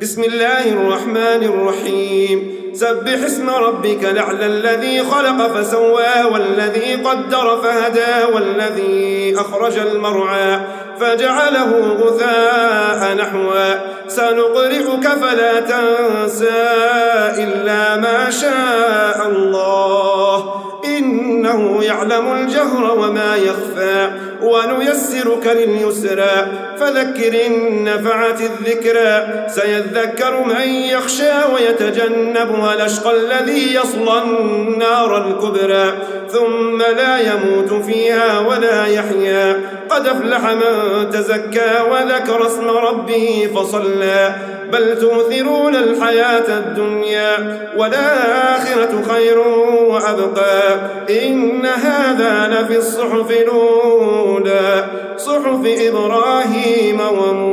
بسم الله الرحمن الرحيم. سبح اسم ربك لعلى الذي خلق فسوى والذي قدر فهدى والذي أخرج المرعى فجعله غثاء نحوا سنقرئك فلا تنسى إلا ما شاء الله. إنه يعلم الجهر وما يخفى ونيسرك لليسرى. فذكر إن نفعت الذكرى. سيذكر من يخشى ويتجنبها الأشقى الذي يصلى النار الكبرى. ثم لا يموت فيها ولا يحيا. قد أفلح من تزكى وذكر اسم ربه فصلى. بل تؤثرون الحياة الدنيا والآخرة خير وأبقى. إن هذا لفي الصحف الأولى صحف إبراهيم وموسى.